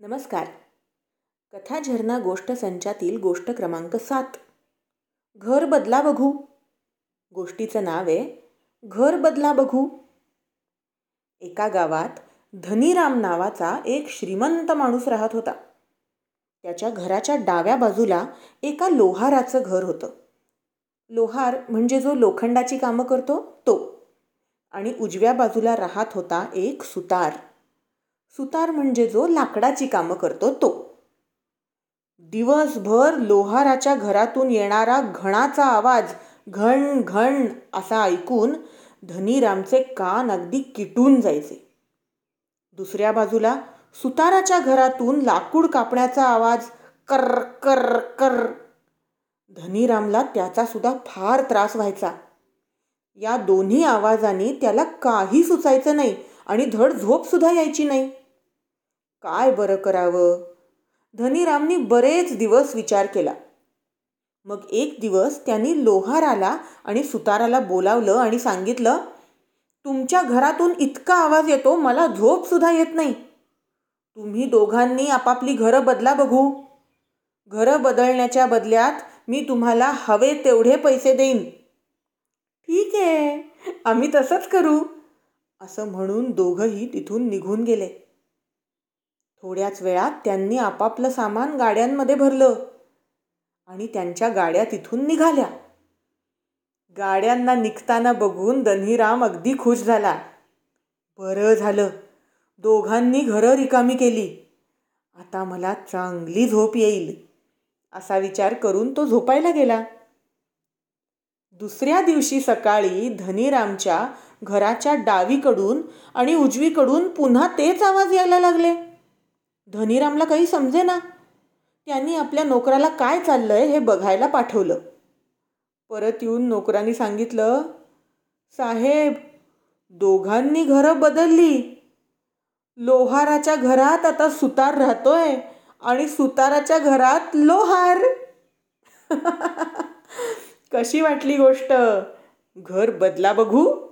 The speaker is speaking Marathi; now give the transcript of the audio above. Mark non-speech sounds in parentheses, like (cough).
नमस्कार. कथा झरना गोष्ट संचातील गोष्ट क्रमांक सात. घर बदला बघू. गोष्टीचं नाव आहे घर बदला बघू. एका गावात धनीराम नावाचा एक श्रीमंत माणूस राहत होता. त्याच्या घराच्या डाव्या बाजूला एका लोहाराचं घर होतं. लोहार म्हणजे जो लोखंडाची कामं करतो तो. आणि उजव्या बाजूला राहत होता एक सुतार. सुतार म्हणजे जो लाकडाची कामं करतो तो. दिवसभर लोहाराच्या घरातून येणारा घणाचा आवाज घण घण असा ऐकून धनीरामचे कान अगदी किटून जायचे. दुसऱ्या बाजूला सुताराच्या घरातून लाकूड कापण्याचा आवाज कर कर कर. धनीरामला त्याचा सुद्धा फार त्रास व्हायचा. या दोन्ही आवाजांनी त्याला काही सुचायचं नाही आणि धड झोपसुद्धा यायची नाही. काय बरं करावं? धनीरामनी बरेच दिवस विचार केला. मग एक दिवस त्यांनी लोहाराला आणि सुताराला बोलावलं आणि सांगितलं तुमच्या घरातून इतका आवाज येतो मला झोपसुद्धा येत नाही. तुम्ही दोघांनी आपापली घरं बदला बघू. घरं बदलण्याच्या बदल्यात मी तुम्हाला हवे तेवढे पैसे देईन. ठीक आहे आम्ही तसंच करू असं म्हणून दोघंही तिथून निघून गेले. थोड्याच वेळात त्यांनी आपापलं सामान गाड्यांमध्ये भरलं आणि त्यांच्या गाड्या तिथून निघाल्या. गाड्यांना निघताना बघून धनीराम अगदी खुश झाला. बरं झालं. दोघांनी घरं रिकामी केली. आता मला चांगली झोप येईल असा विचार करून तो झोपायला गेला. दुसऱ्या दिवशी सकाळी धनीरामच्या घराच्या डावीकडून आणि उजवीकडून पुन्हा तेच आवाज यायला लागले. धनीरामला काही समजे ना त्यांनी आपल्या नोकराला काय चाललंय हे बघायला पाठवलं. परत येऊन नोकरांनी सांगितलं साहेब दोघांनी घरं बदलली. लोहाराच्या घरात आता सुतार राहतोय आणि सुताराच्या घरात लोहार. (laughs) कशी वाटली गोष्ट? घर बदला बघू?